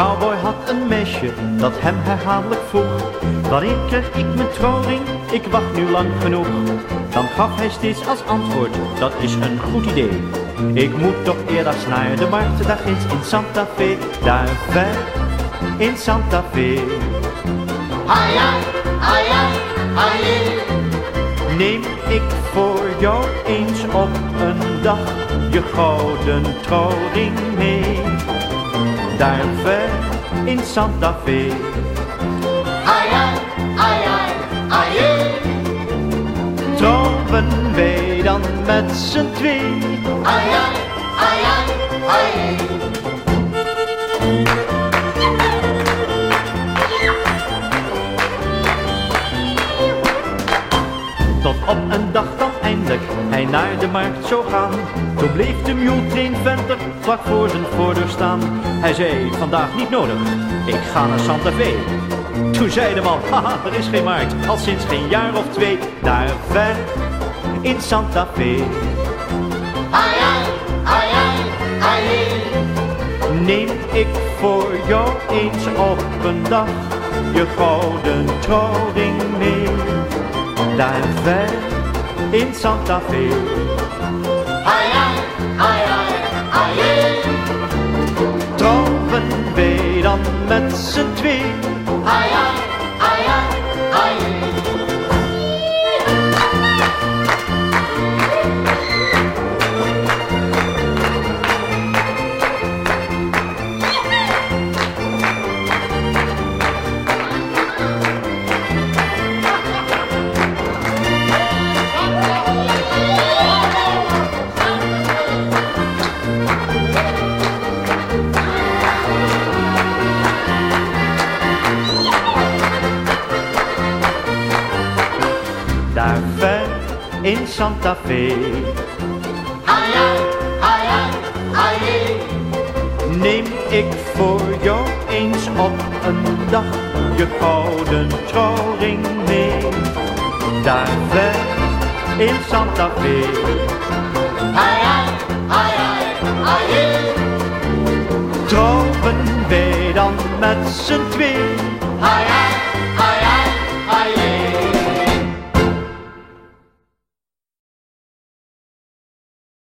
cowboy had een meisje dat hem herhaaldelijk vroeg Wanneer krijg ik mijn trouwring? Ik wacht nu lang genoeg. Dan gaf hij steeds als antwoord, dat is een goed idee. Ik moet toch eerder naar de markt, daar ginds in Santa Fe Daar ver in Santa Fe. Ai ai, ai ai, ai. Neem ik voor jou eens op een dag je gouden trouwring mee Daar ver in Santa Fe. Ai ai, ai ai, ai wij dan met z'n twee. Ai ai, ai ai, ai. Tot op een hij naar de markt zou gaan. Toen bleef de multrainventer vlak voor zijn voordeur staan. Hij zei, vandaag niet nodig, ik ga naar Santa Fe. Toen zei de man, haha, er is geen markt, al sinds geen jaar of twee. Daar ver in Santa Fe. ai ai, ai ai, ai Neem ik voor jou eens op een dag je gouden trouwring mee. Daar ver in Santa Fe. ai ai, ai ai, Trouwen wij dan met z'n twee. ai ai, ai ai, in Santa Fe. ai ai, ai Neem ik voor jou eens op een dag je gouden trouwring mee. Daar ver in Santa Fe. ai ai, ai Trouwen wij dan met z'n twee.